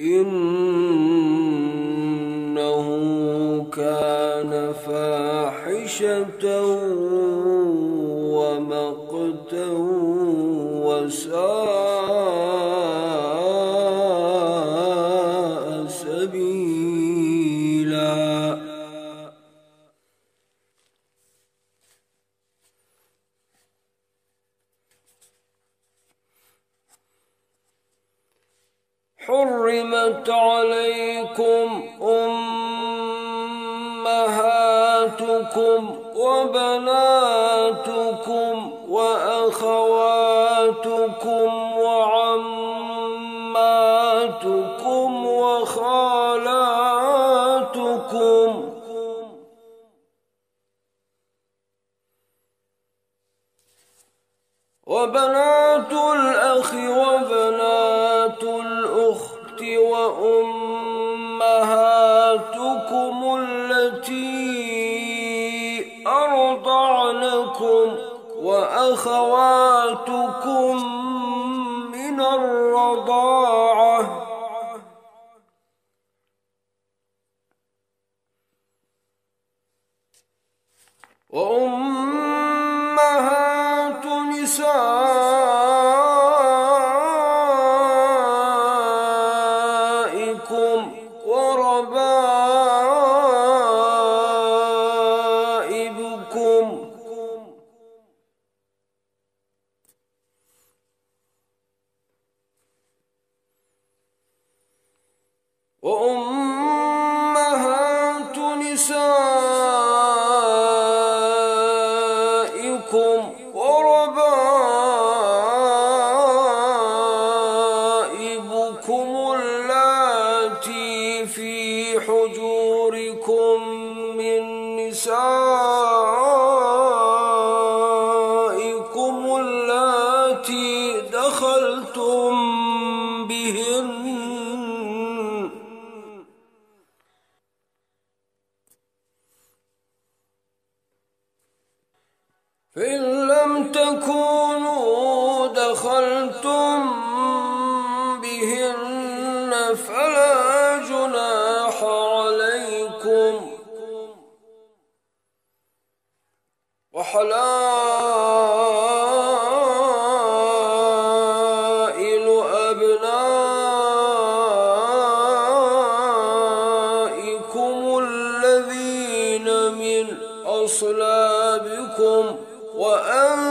إنه كان فاحشة ومقتا وساء أبناؤكم وبناتكم وأخواتكم وعماتكم وخالاتكم. وبنات الأخ وبنات وأخواتكم Isso! صلابكم وأن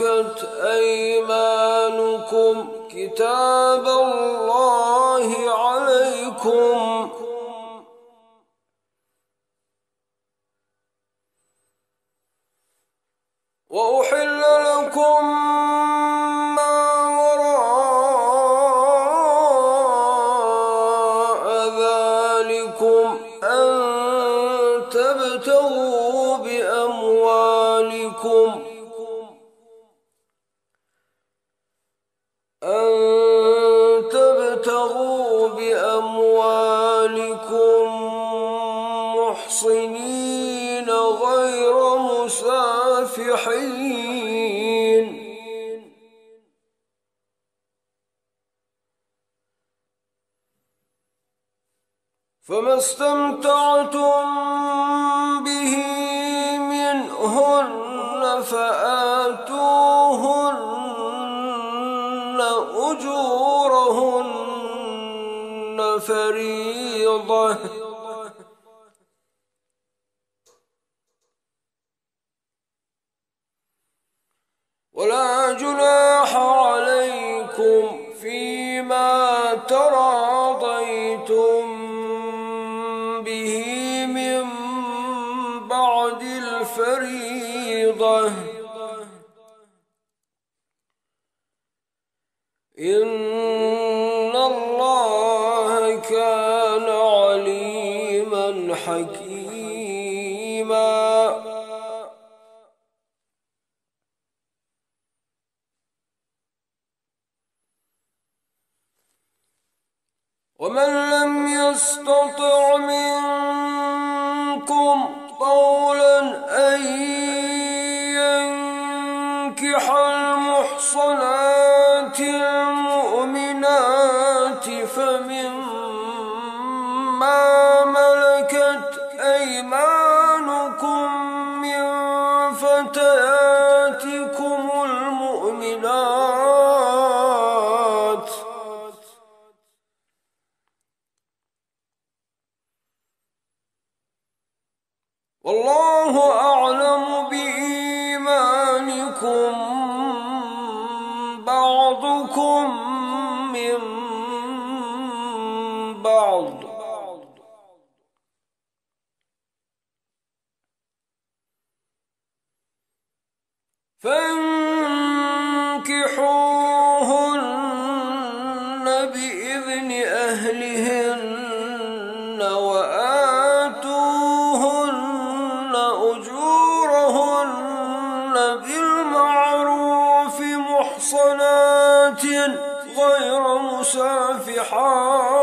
ملكت أيمانكم كتاب الله عليكم. ومن لم يستطع من فانكحوهن بإذن أهلهن وآتوهن أجورهن بالمعروف محصنات غير مسافحات.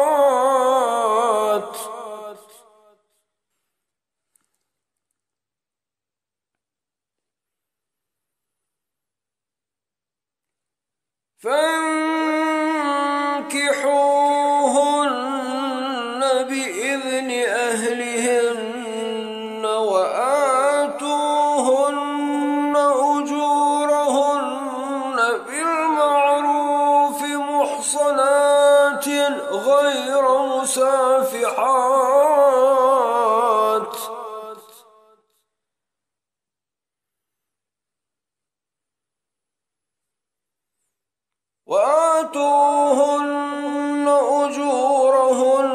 وآتوهن أجورهن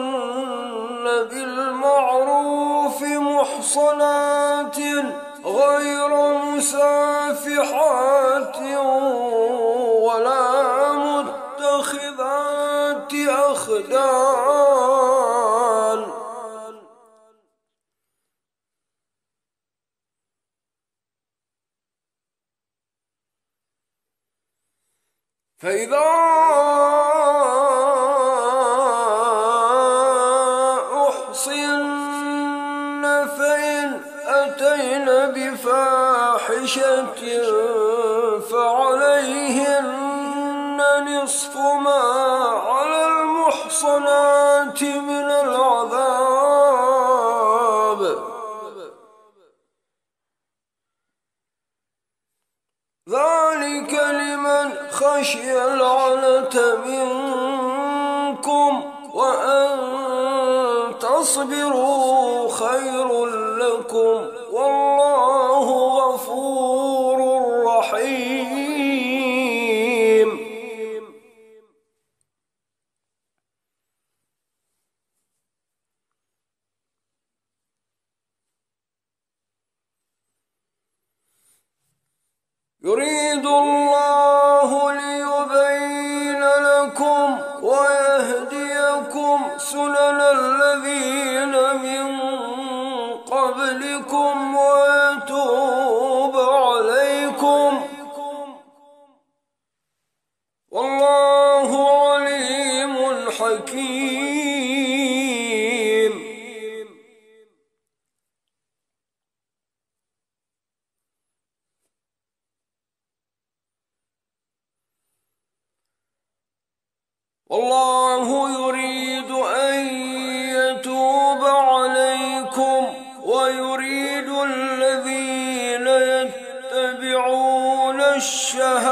بالمعروف محصنات غير مسافحات ولا متخذات أخدان فإذا أحصن فإن أتين بفاحشة فعليهن نصف ما على المحصنات من العذاب. حكيم والله يريد أن يتوب عليكم ويريد الذين يتبعون الشهوات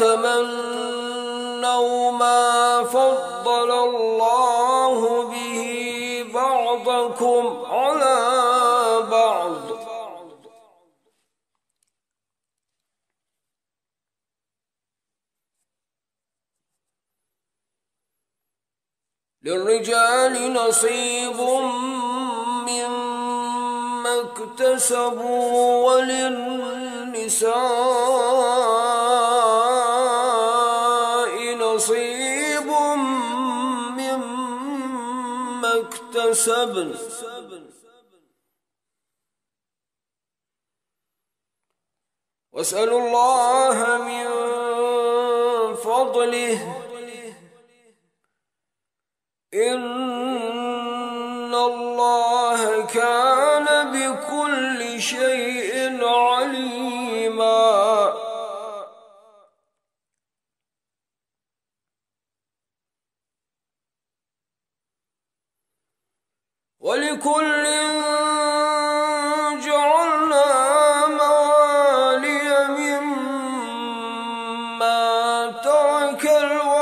ولا تتمنوا ما فضل الله به بعضكم على بعض. للرجال نصيب مما اكتسبوا وللنساء اكتسبن واسألوا الله من فضله. إن الله كان بكل شيء ولكل جعلنا موالي مما ترك الوالدان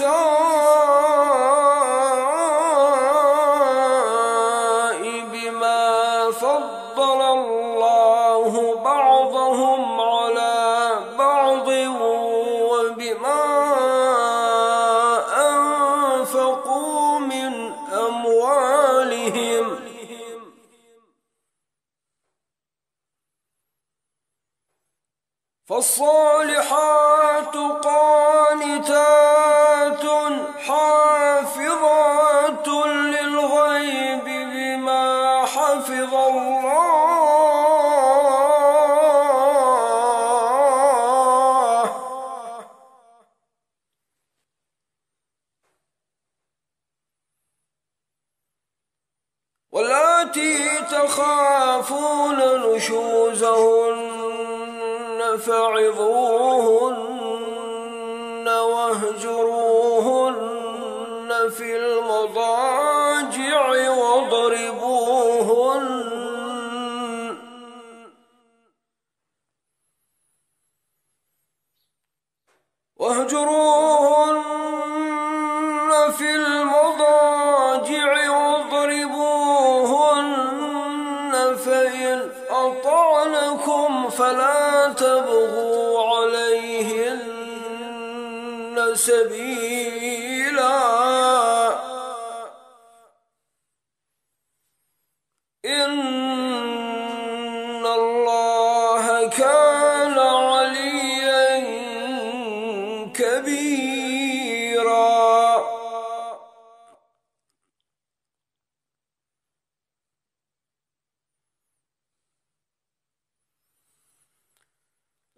so نشوزهن فعظوهن واهجروهن في المضاجع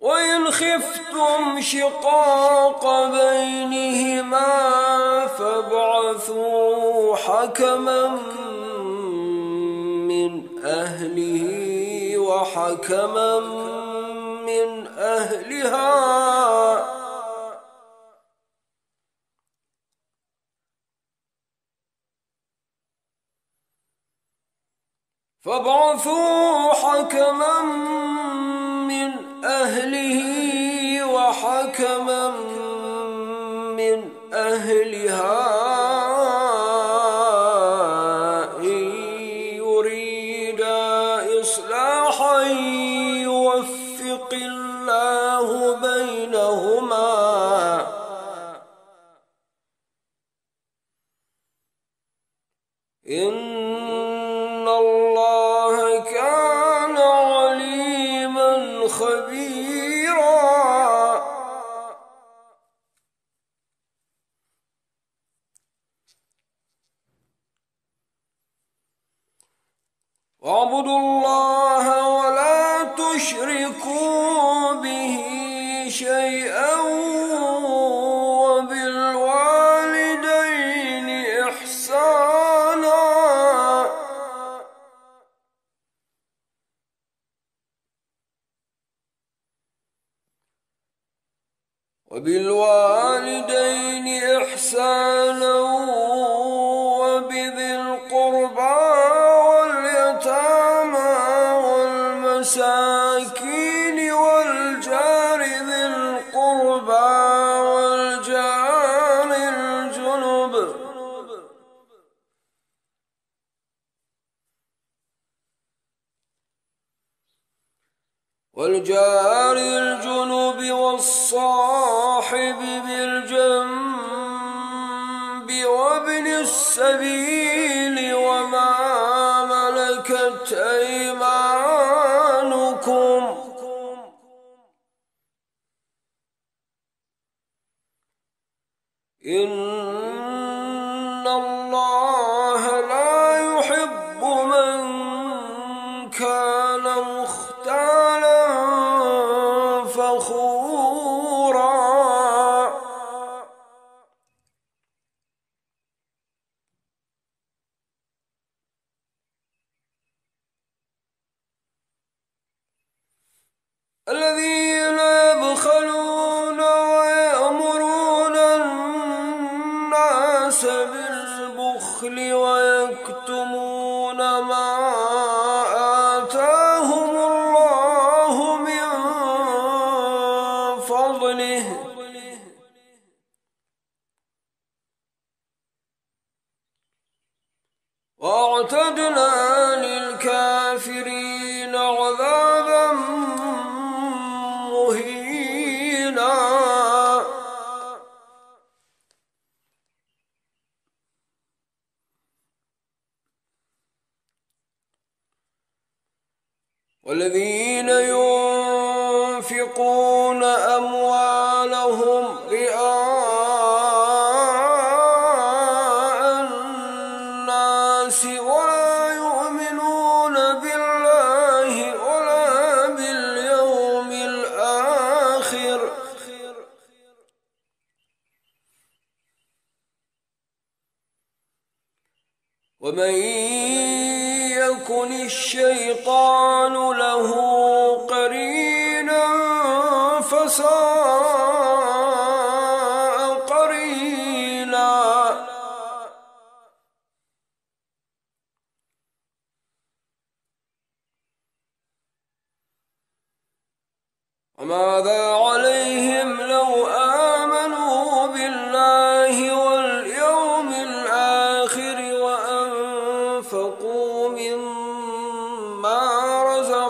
وإن خفتم شقاق بينهما فابعثوا حكما من أهله وحكما من أهلها. فابعثوا حكما أهله وحكما من أهلها. مساكين الذي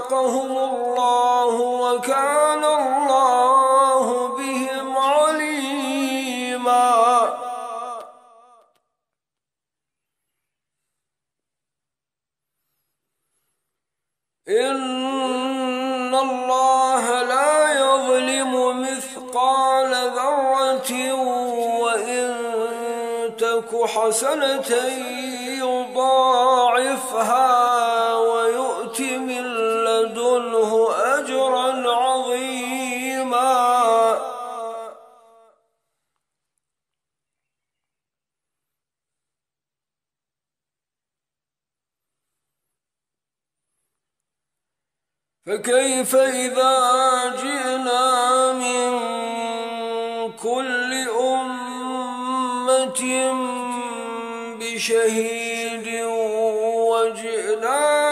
رزقهم الله وكان الله بهم عليما. إن الله لا يظلم مثقال ذرة وإن تك حسنة يضاعفها. فكيف إذا جئنا من كل أمة بشهيد وجئنا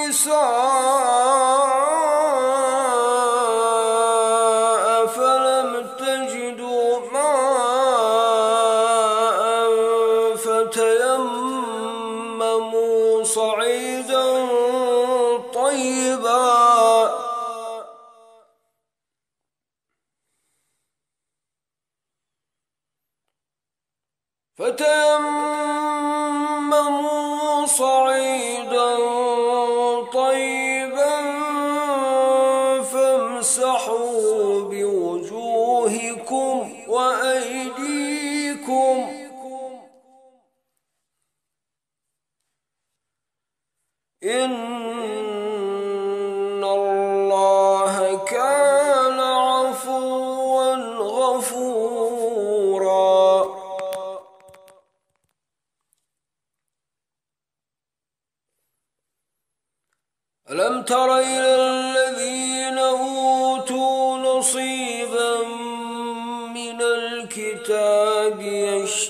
النساء تر إلى الذين أوتوا نصيبا من الكتاب يشترون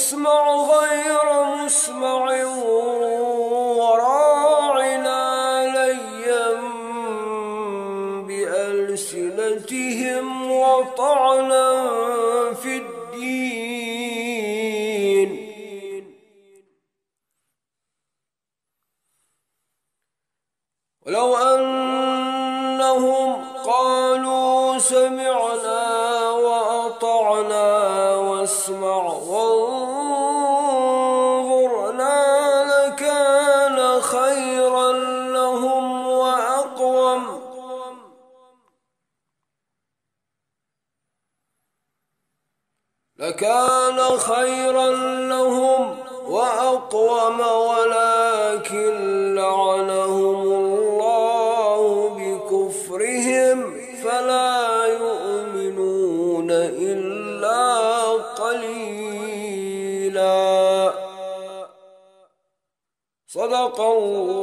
واسمع غير مسمع وراعنا ليا بألسنتهم وطعنا في الدين. ولو أنهم قالوا سمعنا وأطعنا واسمع خيرا لهم وأقوم ولكن لعنهم الله بكفرهم فلا يؤمنون إلا قليلا. صدق الله